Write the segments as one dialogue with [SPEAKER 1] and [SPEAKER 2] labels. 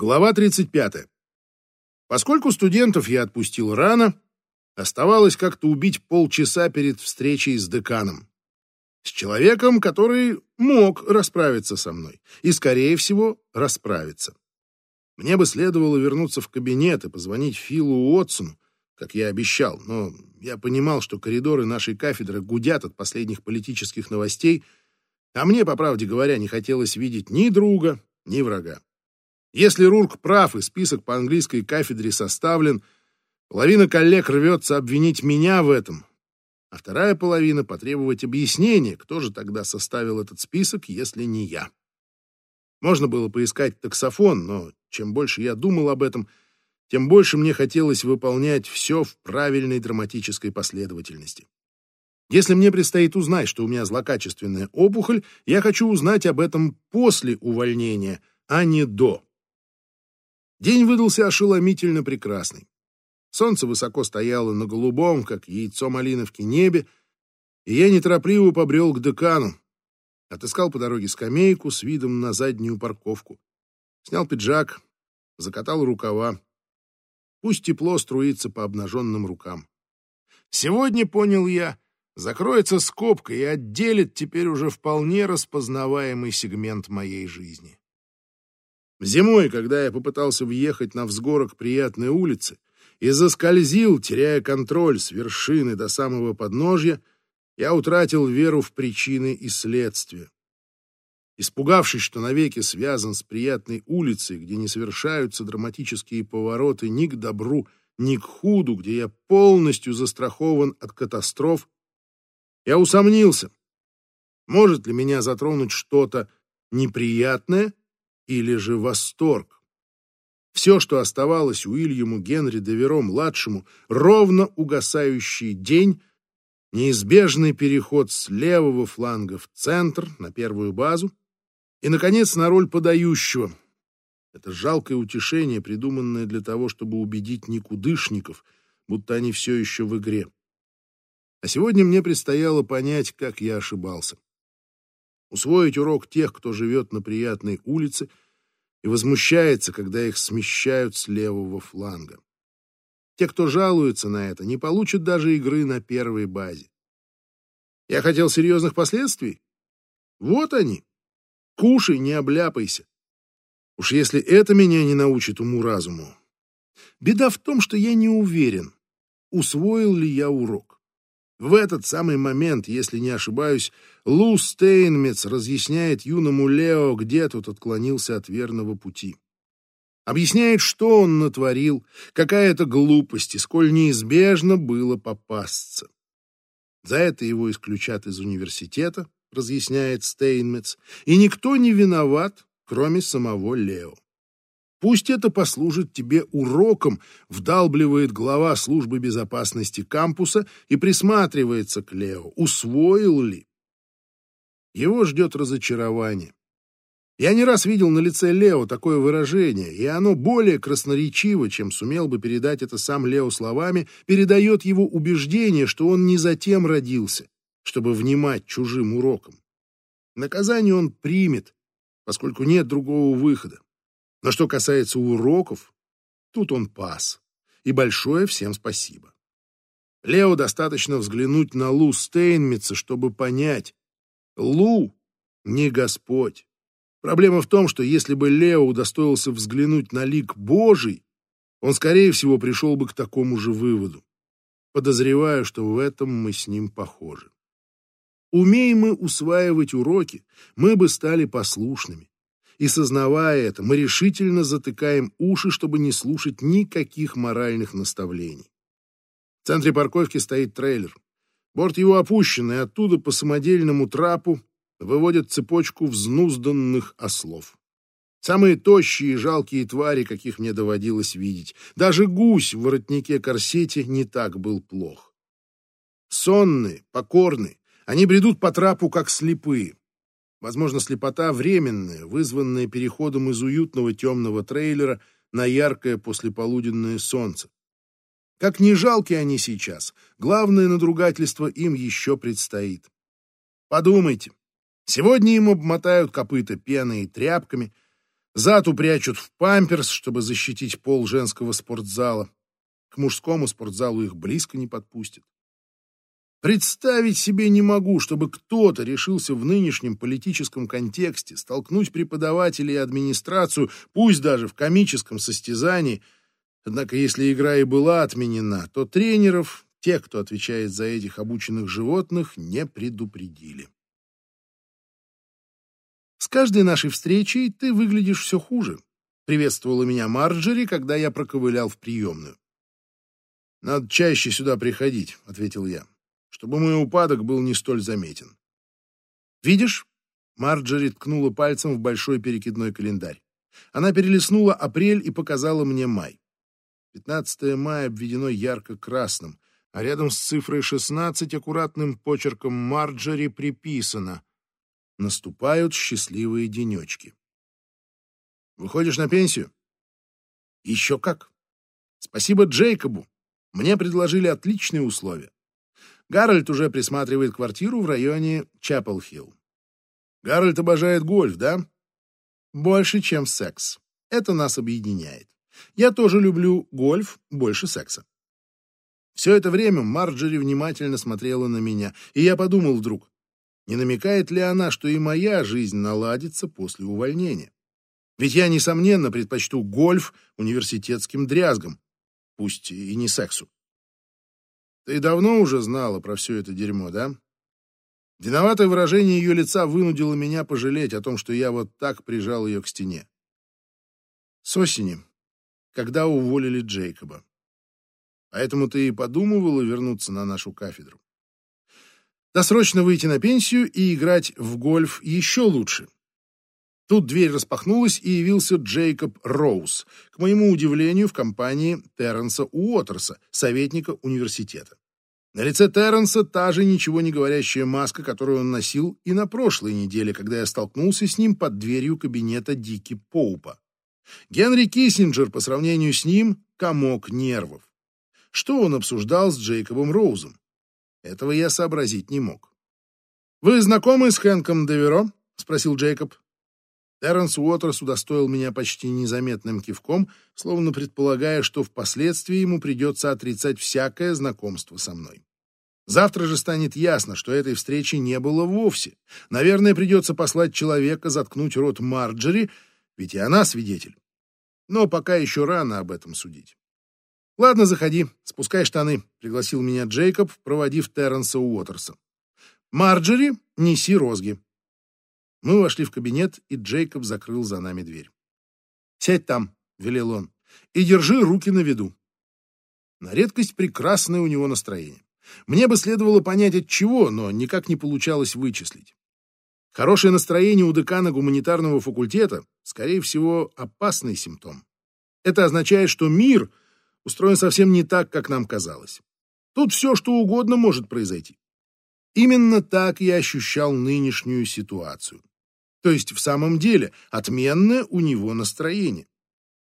[SPEAKER 1] Глава 35. Поскольку студентов я отпустил рано, оставалось как-то убить полчаса перед встречей с деканом. С человеком, который мог расправиться со мной. И, скорее всего, расправиться. Мне бы следовало вернуться в кабинет и позвонить Филу Уотсону, как я обещал, но я понимал, что коридоры нашей кафедры гудят от последних политических новостей, а мне, по правде говоря, не хотелось видеть ни друга, ни врага. Если Рурк прав и список по английской кафедре составлен, половина коллег рвется обвинить меня в этом, а вторая половина потребовать объяснения, кто же тогда составил этот список, если не я. Можно было поискать таксофон, но чем больше я думал об этом, тем больше мне хотелось выполнять все в правильной драматической последовательности. Если мне предстоит узнать, что у меня злокачественная опухоль, я хочу узнать об этом после увольнения, а не до. День выдался ошеломительно прекрасный. Солнце высоко стояло на голубом, как яйцо малиновки, небе, и я неторопливо побрел к декану. Отыскал по дороге скамейку с видом на заднюю парковку. Снял пиджак, закатал рукава. Пусть тепло струится по обнаженным рукам. Сегодня, понял я, закроется скобка и отделит теперь уже вполне распознаваемый сегмент моей жизни. Зимой, когда я попытался въехать на взгорок приятной улицы и заскользил, теряя контроль с вершины до самого подножья, я утратил веру в причины и следствия. Испугавшись, что навеки связан с приятной улицей, где не совершаются драматические повороты ни к добру, ни к худу, где я полностью застрахован от катастроф, я усомнился, может ли меня затронуть что-то неприятное, или же восторг. Все, что оставалось Уильяму Генри Деверо-младшему, ровно угасающий день, неизбежный переход с левого фланга в центр, на первую базу, и, наконец, на роль подающего. Это жалкое утешение, придуманное для того, чтобы убедить никудышников, будто они все еще в игре. А сегодня мне предстояло понять, как я ошибался усвоить урок тех, кто живет на приятной улице и возмущается, когда их смещают с левого фланга. Те, кто жалуется на это, не получат даже игры на первой базе. Я хотел серьезных последствий? Вот они. Кушай, не обляпайся. Уж если это меня не научит уму-разуму. Беда в том, что я не уверен, усвоил ли я урок. В этот самый момент, если не ошибаюсь, Лу Стейнмец разъясняет юному Лео, где тот отклонился от верного пути. Объясняет, что он натворил, какая это глупость и сколь неизбежно было попасться. За это его исключат из университета, разъясняет Стейнмец, и никто не виноват, кроме самого Лео. Пусть это послужит тебе уроком, вдалбливает глава службы безопасности кампуса и присматривается к Лео, усвоил ли. Его ждет разочарование. Я не раз видел на лице Лео такое выражение, и оно более красноречиво, чем сумел бы передать это сам Лео словами, передает его убеждение, что он не затем родился, чтобы внимать чужим урокам. Наказание он примет, поскольку нет другого выхода. Но что касается уроков, тут он пас. И большое всем спасибо. Лео достаточно взглянуть на Лу Стейнмитца, чтобы понять. Лу не Господь. Проблема в том, что если бы Лео удостоился взглянуть на лик Божий, он, скорее всего, пришел бы к такому же выводу. Подозреваю, что в этом мы с ним похожи. Умеем мы усваивать уроки, мы бы стали послушными. И сознавая это, мы решительно затыкаем уши, чтобы не слушать никаких моральных наставлений. В центре парковки стоит трейлер. Борт его опущен, и оттуда по самодельному трапу выводят цепочку взнузданных ослов. Самые тощие и жалкие твари, каких мне доводилось видеть. Даже гусь в воротнике-корсете не так был плох. Сонные, покорные, они бредут по трапу, как слепые. Возможно, слепота временная, вызванная переходом из уютного темного трейлера на яркое послеполуденное солнце. Как ни жалки они сейчас, главное надругательство им еще предстоит. Подумайте, сегодня им обмотают копыта пеной и тряпками, Зад упрячут в памперс, чтобы защитить пол женского спортзала. К мужскому спортзалу их близко не подпустят. Представить себе не могу, чтобы кто-то решился в нынешнем политическом контексте столкнуть преподавателей и администрацию, пусть даже в комическом состязании. Однако, если игра и была отменена, то тренеров, тех, кто отвечает за этих обученных животных, не предупредили. «С каждой нашей встречей ты выглядишь все хуже», — приветствовала меня Марджери, когда я проковылял в приемную. «Надо чаще сюда приходить», — ответил я чтобы мой упадок был не столь заметен. «Видишь?» — Марджори ткнула пальцем в большой перекидной календарь. Она перелистнула апрель и показала мне май. 15 мая обведено ярко-красным, а рядом с цифрой 16 аккуратным почерком Марджори приписано «Наступают счастливые денечки». «Выходишь на пенсию?» «Еще как. Спасибо Джейкобу. Мне предложили отличные условия. Гарольд уже присматривает квартиру в районе Чапел-Хилл. Гарольд обожает гольф, да? Больше, чем секс. Это нас объединяет. Я тоже люблю гольф больше секса. Все это время Марджери внимательно смотрела на меня, и я подумал вдруг, не намекает ли она, что и моя жизнь наладится после увольнения? Ведь я, несомненно, предпочту гольф университетским дрязгам, пусть и не сексу. Ты давно уже знала про все это дерьмо, да? Виноватое выражение ее лица вынудило меня пожалеть о том, что я вот так прижал ее к стене. С осени, когда уволили Джейкоба. Поэтому ты и подумывала вернуться на нашу кафедру. Досрочно выйти на пенсию и играть в гольф еще лучше. Тут дверь распахнулась, и явился Джейкоб Роуз, к моему удивлению, в компании Терренса Уотерса, советника университета. На лице Терренса та же ничего не говорящая маска, которую он носил и на прошлой неделе, когда я столкнулся с ним под дверью кабинета Дики Поупа. Генри Киссинджер по сравнению с ним — комок нервов. Что он обсуждал с Джейкобом Роузом? Этого я сообразить не мог. «Вы знакомы с Хэнком Деверо?» — спросил Джейкоб. Терренс Уотерс удостоил меня почти незаметным кивком, словно предполагая, что впоследствии ему придется отрицать всякое знакомство со мной. Завтра же станет ясно, что этой встречи не было вовсе. Наверное, придется послать человека заткнуть рот Марджери, ведь и она свидетель. Но пока еще рано об этом судить. «Ладно, заходи, спускай штаны», — пригласил меня Джейкоб, проводив Терренса Уотерса. «Марджери, неси розги». Мы вошли в кабинет, и Джейкоб закрыл за нами дверь. «Сядь там», — велел он, — «и держи руки на виду». На редкость прекрасное у него настроение. Мне бы следовало понять от чего, но никак не получалось вычислить. Хорошее настроение у декана гуманитарного факультета, скорее всего, опасный симптом. Это означает, что мир устроен совсем не так, как нам казалось. Тут все, что угодно может произойти. Именно так я ощущал нынешнюю ситуацию. То есть в самом деле отменное у него настроение.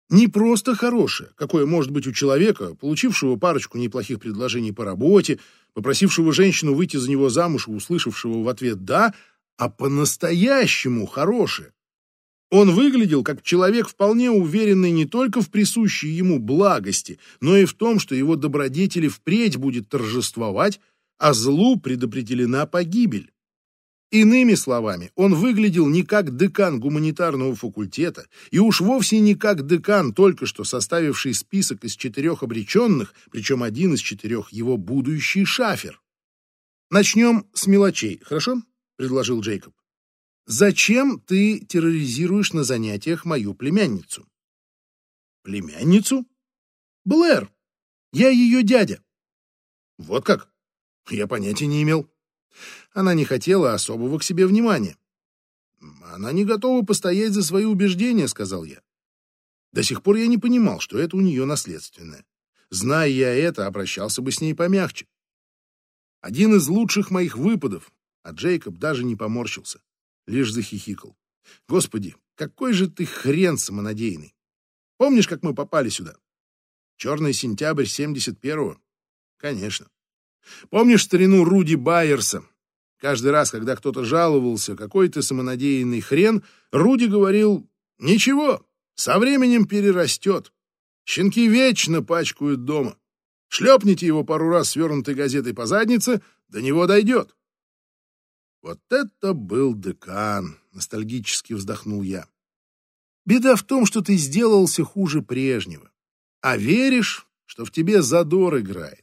[SPEAKER 1] Не просто хорошее, какое может быть у человека, получившего парочку неплохих предложений по работе, попросившего женщину выйти за него замуж и услышавшего в ответ «да», а по-настоящему хорошее. Он выглядел как человек, вполне уверенный не только в присущей ему благости, но и в том, что его добродетели впредь будет торжествовать, а злу предопределена погибель. Иными словами, он выглядел не как декан гуманитарного факультета, и уж вовсе не как декан, только что составивший список из четырех обреченных, причем один из четырех его будущий шафер. «Начнем с мелочей, хорошо?» — предложил Джейкоб. «Зачем ты терроризируешь на занятиях мою племянницу?» «Племянницу?» «Блэр. Я ее дядя». «Вот как? Я понятия не имел». Она не хотела особого к себе внимания. «Она не готова постоять за свои убеждения», — сказал я. До сих пор я не понимал, что это у нее наследственное. Зная я это, обращался бы с ней помягче. Один из лучших моих выпадов, а Джейкоб даже не поморщился, лишь захихикал. «Господи, какой же ты хрен самонадеянный! Помнишь, как мы попали сюда? Черный сентябрь 71-го? Конечно. Помнишь старину Руди Байерса? Каждый раз, когда кто-то жаловался, какой ты самонадеянный хрен, Руди говорил, Ничего, со временем перерастет. Щенки вечно пачкают дома. Шлепните его пару раз свернутой газетой по заднице, до него дойдет. Вот это был декан, ностальгически вздохнул я. Беда в том, что ты сделался хуже прежнего. А веришь, что в тебе задор играет.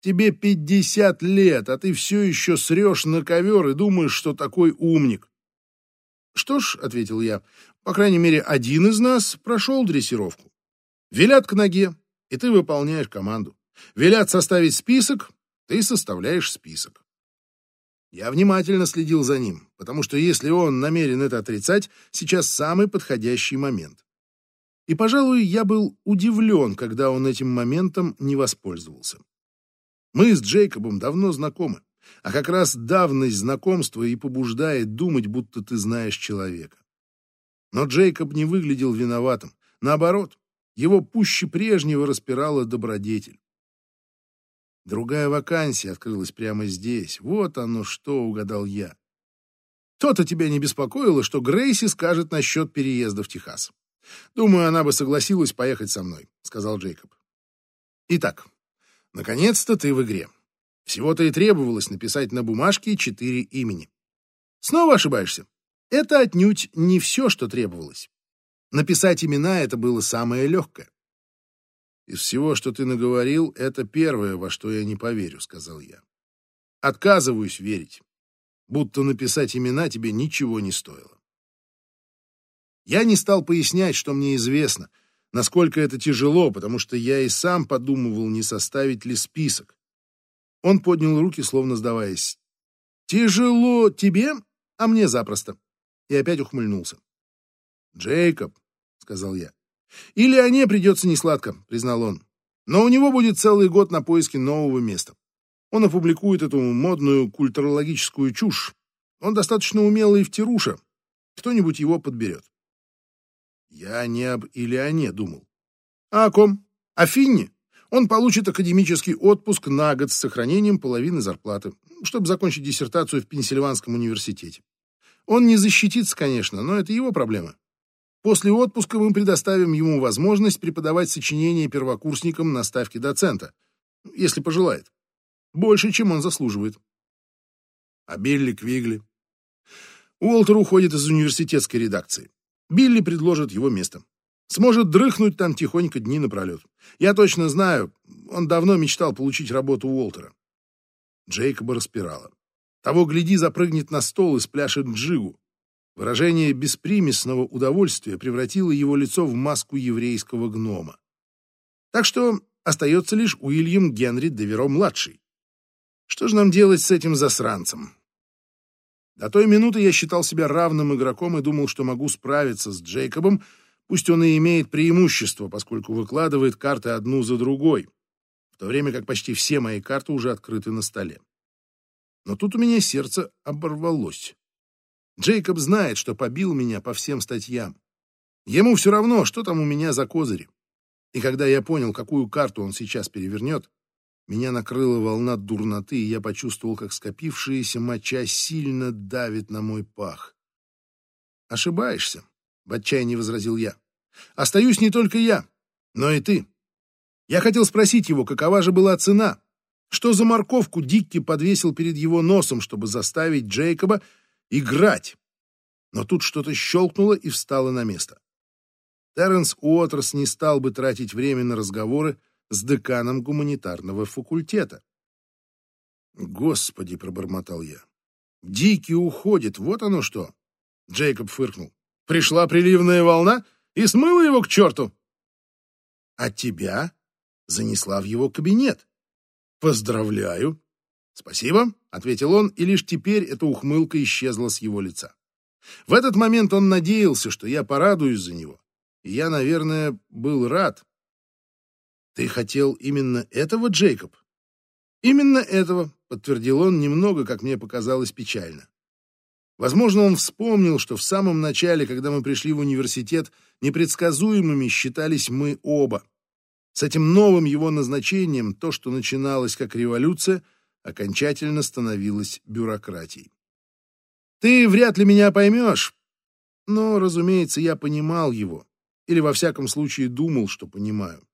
[SPEAKER 1] Тебе пятьдесят лет, а ты все еще срешь на ковер и думаешь, что такой умник. Что ж, — ответил я, — по крайней мере, один из нас прошел дрессировку. Велят к ноге, и ты выполняешь команду. Велят составить список, ты составляешь список. Я внимательно следил за ним, потому что если он намерен это отрицать, сейчас самый подходящий момент. И, пожалуй, я был удивлен, когда он этим моментом не воспользовался. Мы с Джейкобом давно знакомы, а как раз давность знакомства и побуждает думать, будто ты знаешь человека. Но Джейкоб не выглядел виноватым. Наоборот, его пуще прежнего распирала добродетель. Другая вакансия открылась прямо здесь. Вот оно что, угадал я. То-то тебя не беспокоило, что Грейси скажет насчет переезда в Техас. Думаю, она бы согласилась поехать со мной, сказал Джейкоб. Итак, наконец-то ты в игре. Всего-то и требовалось написать на бумажке четыре имени. Снова ошибаешься. Это отнюдь не все, что требовалось. Написать имена — это было самое легкое. «Из всего, что ты наговорил, это первое, во что я не поверю», — сказал я. «Отказываюсь верить, будто написать имена тебе ничего не стоило». Я не стал пояснять, что мне известно, насколько это тяжело, потому что я и сам подумывал, не составить ли список. Он поднял руки, словно сдаваясь. «Тяжело тебе, а мне запросто». И опять ухмыльнулся. «Джейкоб», — сказал я, и Леоне придется несладко, признал он. Но у него будет целый год на поиске нового места. Он опубликует эту модную культурологическую чушь. Он достаточно умелый в тируша. Кто-нибудь его подберет. Я не об Илеоне думал. А о ком? О Финне. Он получит академический отпуск на год с сохранением половины зарплаты, чтобы закончить диссертацию в Пенсильванском университете. Он не защитится, конечно, но это его проблема. После отпуска мы предоставим ему возможность преподавать сочинения первокурсникам на ставке доцента, если пожелает. Больше, чем он заслуживает. А Билли Квигли? Уолтер уходит из университетской редакции. Билли предложит его место. Сможет дрыхнуть там тихонько дни напролет. Я точно знаю, он давно мечтал получить работу Уолтера. Джейкоба распирала. Того, гляди, запрыгнет на стол и спляшет джигу. Выражение беспримесного удовольствия превратило его лицо в маску еврейского гнома. Так что остается лишь Уильям Генри Деверо-младший. Что же нам делать с этим засранцем? До той минуты я считал себя равным игроком и думал, что могу справиться с Джейкобом, пусть он и имеет преимущество, поскольку выкладывает карты одну за другой, в то время как почти все мои карты уже открыты на столе. Но тут у меня сердце оборвалось. Джейкоб знает, что побил меня по всем статьям. Ему все равно, что там у меня за козыри. И когда я понял, какую карту он сейчас перевернет, меня накрыла волна дурноты, и я почувствовал, как скопившаяся моча сильно давит на мой пах. «Ошибаешься», — в отчаянии возразил я. «Остаюсь не только я, но и ты. Я хотел спросить его, какова же была цена? Что за морковку Дикки подвесил перед его носом, чтобы заставить Джейкоба играть. Но тут что-то щелкнуло и встало на место. Терренс Уотерс не стал бы тратить время на разговоры с деканом гуманитарного факультета. «Господи!» — пробормотал я. «Дикий уходит, вот оно что!» Джейкоб фыркнул. «Пришла приливная волна и смыла его к черту!» «А тебя занесла в его кабинет. Поздравляю!» «Спасибо», — ответил он, и лишь теперь эта ухмылка исчезла с его лица. В этот момент он надеялся, что я порадуюсь за него. И я, наверное, был рад. «Ты хотел именно этого, Джейкоб?» «Именно этого», — подтвердил он немного, как мне показалось, печально. Возможно, он вспомнил, что в самом начале, когда мы пришли в университет, непредсказуемыми считались мы оба. С этим новым его назначением то, что начиналось как революция — окончательно становилась бюрократией. «Ты вряд ли меня поймешь, Но, разумеется, я понимал его, или во всяком случае думал, что понимаю.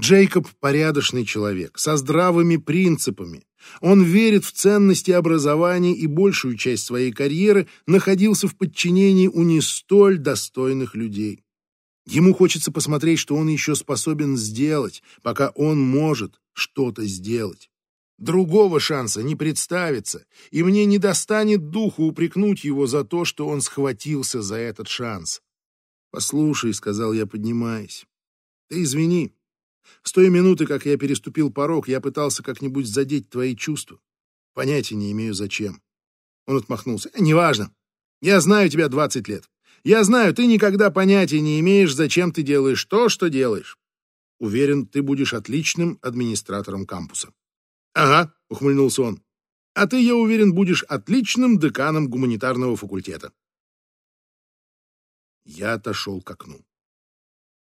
[SPEAKER 1] Джейкоб — порядочный человек, со здравыми принципами. Он верит в ценности образования и большую часть своей карьеры находился в подчинении у не столь достойных людей. Ему хочется посмотреть, что он еще способен сделать, пока он может что-то сделать. Другого шанса не представится, и мне не достанет духу упрекнуть его за то, что он схватился за этот шанс. «Послушай», — сказал я, поднимаясь, — «ты извини, с той минуты, как я переступил порог, я пытался как-нибудь задеть твои чувства. Понятия не имею, зачем. Он отмахнулся. «Э, «Неважно. Я знаю тебя двадцать лет. Я знаю, ты никогда понятия не имеешь, зачем ты делаешь то, что делаешь. Уверен, ты будешь отличным администратором кампуса». «Ага», — ухмыльнулся он. «А ты, я уверен, будешь отличным деканом гуманитарного факультета». Я отошел к окну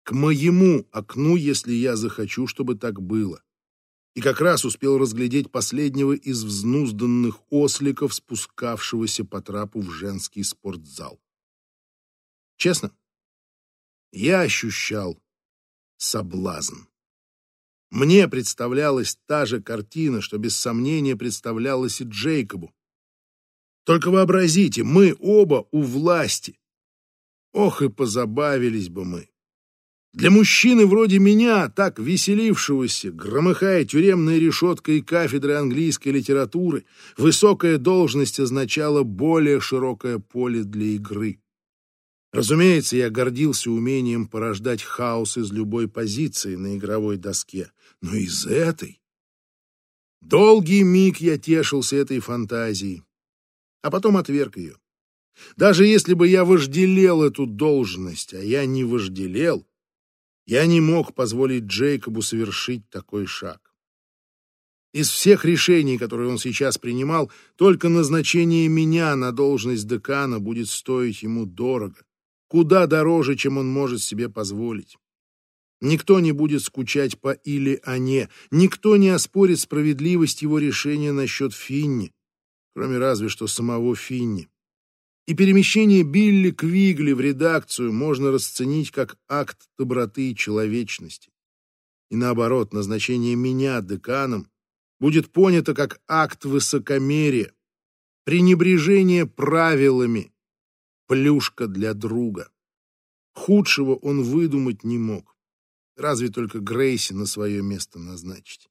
[SPEAKER 1] к моему окну, если я захочу, чтобы так было. И как раз успел разглядеть последнего из взнузданных осликов, спускавшегося по трапу в женский спортзал. Честно, я ощущал соблазн. Мне представлялась та же картина, что без сомнения представлялась и Джейкобу. Только вообразите, мы оба у власти. Ох, и позабавились бы мы. Для мужчины вроде меня, так веселившегося, громыхая тюремной решеткой кафедры английской литературы, высокая должность означала более широкое поле для игры. Разумеется, я гордился умением порождать хаос из любой позиции на игровой доске, но из этой... Долгий миг я тешился этой фантазией, а потом отверг ее. Даже если бы я вожделел эту должность, а я не вожделел, я не мог позволить Джейкобу совершить такой шаг. Из всех решений, которые он сейчас принимал, только назначение меня на должность декана будет стоить ему дорого, куда дороже, чем он может себе позволить. Никто не будет скучать по или о не, никто не оспорит справедливость его решения насчет Финни, кроме разве что самого Финни. И перемещение Билли Квигли в редакцию можно расценить как акт доброты и человечности. И наоборот, назначение меня деканом будет понято как акт высокомерия, пренебрежение правилами, плюшка для друга. Худшего он выдумать не мог. Разве только Грейси на свое место назначить.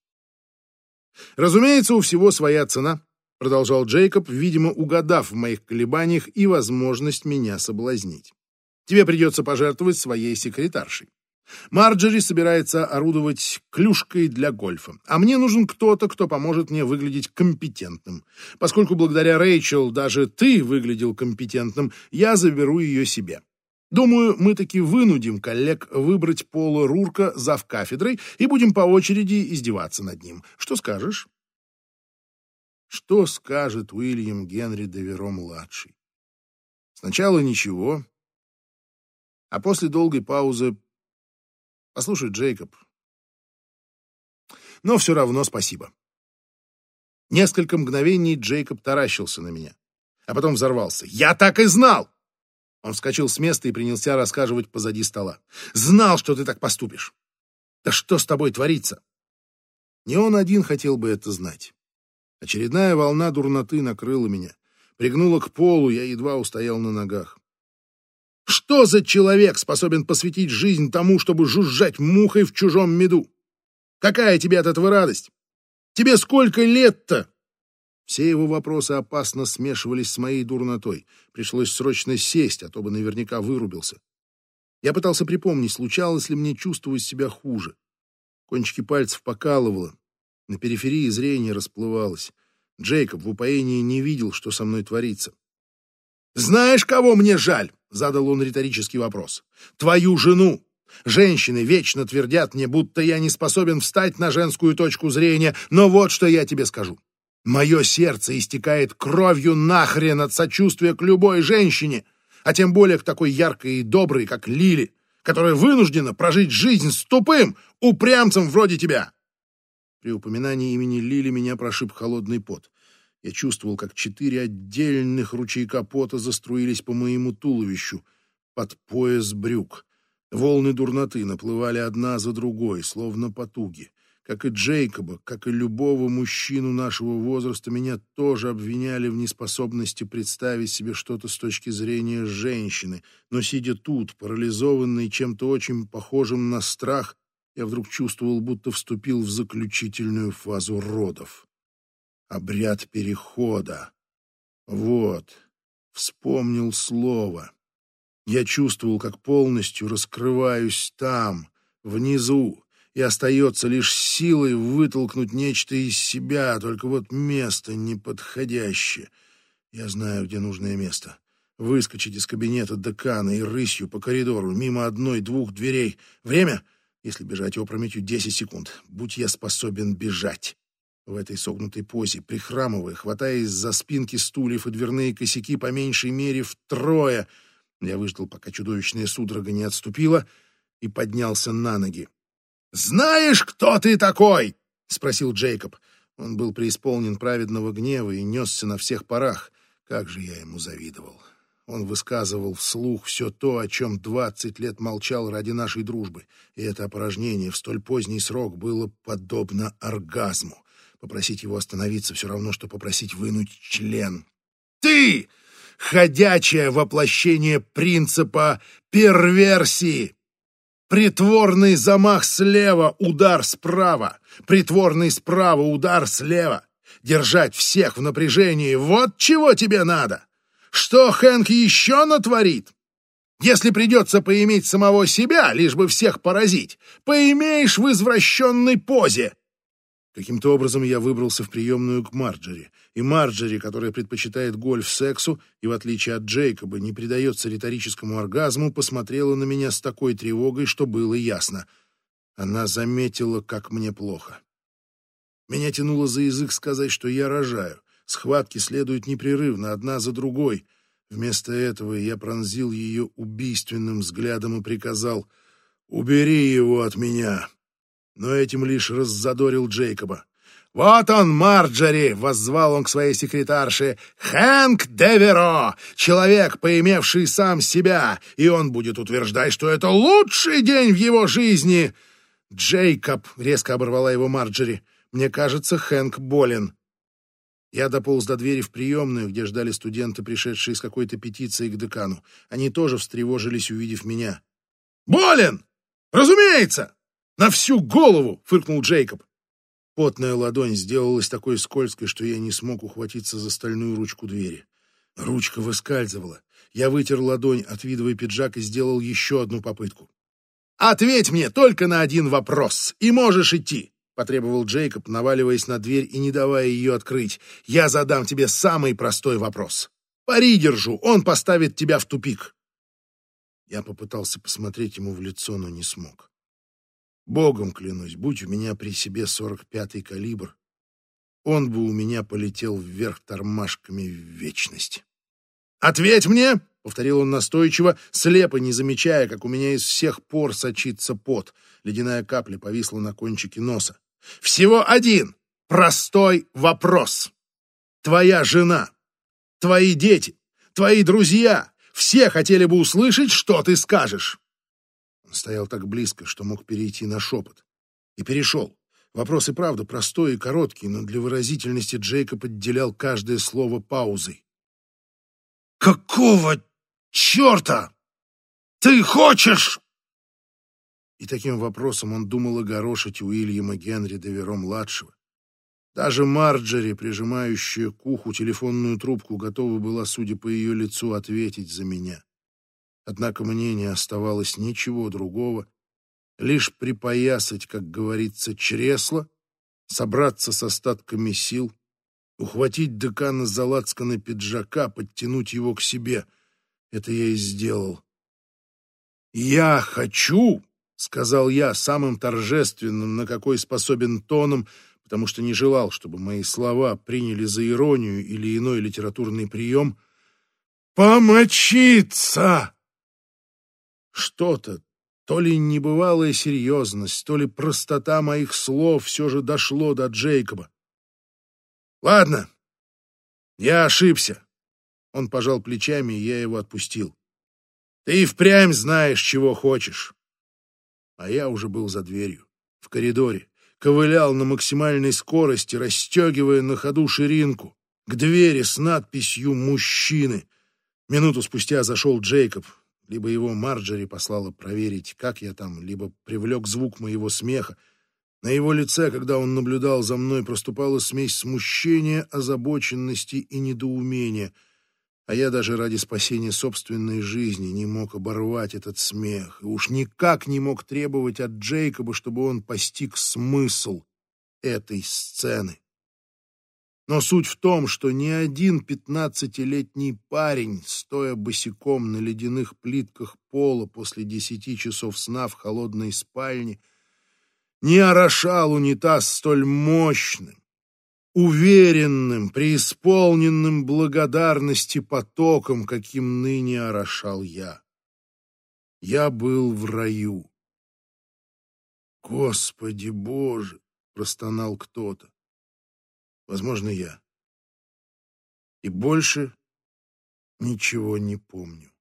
[SPEAKER 1] Разумеется, у всего своя цена продолжал Джейкоб, видимо, угадав в моих колебаниях и возможность меня соблазнить. Тебе придется пожертвовать своей секретаршей. Марджери собирается орудовать клюшкой для гольфа, а мне нужен кто-то, кто поможет мне выглядеть компетентным. Поскольку благодаря Рэйчел даже ты выглядел компетентным, я заберу ее себе. Думаю, мы таки вынудим коллег выбрать Пола Рурка зав кафедрой и будем по очереди издеваться над ним. Что скажешь? Что скажет Уильям Генри Деверо-младший? Сначала ничего, а после долгой паузы «Послушай, Джейкоб, но все равно спасибо». Несколько мгновений Джейкоб таращился на меня, а потом взорвался. «Я так и знал!» Он вскочил с места и принялся рассказывать позади стола. «Знал, что ты так поступишь! Да что с тобой творится?» Не он один хотел бы это знать. Очередная волна дурноты накрыла меня. Пригнула к полу, я едва устоял на ногах. Что за человек способен посвятить жизнь тому, чтобы жужжать мухой в чужом меду? Какая тебе от этого радость? Тебе сколько лет-то? Все его вопросы опасно смешивались с моей дурнотой. Пришлось срочно сесть, а то бы наверняка вырубился. Я пытался припомнить, случалось ли мне чувствовать себя хуже. Кончики пальцев покалывало, на периферии зрение расплывалось. Джейкоб в упоении не видел, что со мной творится. «Знаешь, кого мне жаль?» — задал он риторический вопрос. «Твою жену! Женщины вечно твердят мне, будто я не способен встать на женскую точку зрения, но вот что я тебе скажу. Мое сердце истекает кровью нахрен от сочувствия к любой женщине, а тем более к такой яркой и доброй, как Лили, которая вынуждена прожить жизнь с тупым упрямцем вроде тебя. При упоминании имени Лили меня прошиб холодный пот. Я чувствовал, как четыре отдельных ручейка пота заструились по моему туловищу под пояс брюк. Волны дурноты наплывали одна за другой, словно потуги. Как и Джейкоба, как и любого мужчину нашего возраста, меня тоже обвиняли в неспособности представить себе что-то с точки зрения женщины. Но сидя тут, парализованный чем-то очень похожим на страх, я вдруг чувствовал, будто вступил в заключительную фазу родов. Обряд перехода. Вот, вспомнил слово. Я чувствовал, как полностью раскрываюсь там, внизу, и остается лишь силой вытолкнуть нечто из себя, только вот место неподходящее. Я знаю, где нужное место. Выскочить из кабинета декана и рысью по коридору, мимо одной-двух дверей. Время? Если бежать опрометью, десять секунд. Будь я способен бежать. В этой согнутой позе, прихрамывая, хватаясь за спинки стульев и дверные косяки по меньшей мере втрое, я выждал, пока чудовищная судорога не отступила, и поднялся на ноги. «Знаешь, кто ты такой?» — спросил Джейкоб. Он был преисполнен праведного гнева и несся на всех парах. Как же я ему завидовал. Он высказывал вслух все то, о чем двадцать лет молчал ради нашей дружбы, и это опорожнение в столь поздний срок было подобно оргазму. Попросить его остановиться все равно, что попросить вынуть член. «Ты!» ходячее воплощение принципа перверсии. Притворный замах слева, удар справа. Притворный справа, удар слева. Держать всех в напряжении. Вот чего тебе надо. Что Хэнк еще натворит? Если придется поиметь самого себя, лишь бы всех поразить, поимеешь в извращенной позе. Каким-то образом я выбрался в приемную к Марджери. И Марджери, которая предпочитает гольф сексу и, в отличие от Джейкоба, не предается риторическому оргазму, посмотрела на меня с такой тревогой, что было ясно. Она заметила, как мне плохо. Меня тянуло за язык сказать, что я рожаю. Схватки следуют непрерывно, одна за другой. Вместо этого я пронзил ее убийственным взглядом и приказал «Убери его от меня!» но этим лишь раззадорил Джейкоба. «Вот он, Марджери!» — воззвал он к своей секретарше. «Хэнк Деверо! Человек, поимевший сам себя, и он будет утверждать, что это лучший день в его жизни!» «Джейкоб!» — резко оборвала его Марджери. «Мне кажется, Хэнк болен». Я дополз до двери в приемную, где ждали студенты, пришедшие с какой-то петицией к декану. Они тоже встревожились, увидев меня. «Болен! Разумеется! «На всю голову!» — фыркнул Джейкоб. Потная ладонь сделалась такой скользкой, что я не смог ухватиться за стальную ручку двери. Ручка выскальзывала. Я вытер ладонь, отвидывая пиджак, и сделал еще одну попытку. «Ответь мне только на один вопрос, и можешь идти!» — потребовал Джейкоб, наваливаясь на дверь и не давая ее открыть. «Я задам тебе самый простой вопрос. Пари держу, он поставит тебя в тупик». Я попытался посмотреть ему в лицо, но не смог. Богом клянусь, будь у меня при себе сорок пятый калибр, он бы у меня полетел вверх тормашками в вечность. «Ответь мне!» — повторил он настойчиво, слепо не замечая, как у меня из всех пор сочится пот. Ледяная капля повисла на кончике носа. «Всего один простой вопрос. Твоя жена, твои дети, твои друзья все хотели бы услышать, что ты скажешь стоял так близко, что мог перейти на шепот. И перешел. Вопрос и правда простой и короткий, но для выразительности Джейкоб отделял каждое слово паузой. «Какого черта ты хочешь?» И таким вопросом он думал огорошить Уильяма Генри Деверо-младшего. Даже Марджери, прижимающая к уху телефонную трубку, готова была, судя по ее лицу, ответить за меня. Однако мне не оставалось ничего другого, лишь припоясать, как говорится, чресло, собраться с остатками сил, ухватить декана за лацканы пиджака, подтянуть его к себе. Это я и сделал. «Я хочу!» — сказал я самым торжественным, на какой способен тоном, потому что не желал, чтобы мои слова приняли за иронию или иной литературный прием. «Помочиться!» Что-то, то ли небывалая серьезность, то ли простота моих слов все же дошло до Джейкоба. «Ладно, Я ошибся. Он пожал плечами, и я его отпустил. Ты и впрямь знаешь, чего хочешь. А я уже был за дверью, в коридоре, ковылял на максимальной скорости, расстегивая на ходу ширинку, к двери с надписью «Мужчины». Минуту спустя зашел Джейкоб, либо его Марджери послала проверить, как я там, либо привлек звук моего смеха. На его лице, когда он наблюдал за мной, проступала смесь смущения, озабоченности и недоумения — а я даже ради спасения собственной жизни не мог оборвать этот смех, и уж никак не мог требовать от Джейкоба, чтобы он постиг смысл этой сцены. Но суть в том, что ни один пятнадцатилетний парень, стоя босиком на ледяных плитках пола после десяти часов сна в холодной спальне, не орошал унитаз столь мощным, уверенным, преисполненным благодарности потоком, каким ныне орошал я. Я был в раю. «Господи Боже!» — простонал кто-то. Возможно, я. И больше ничего не помню.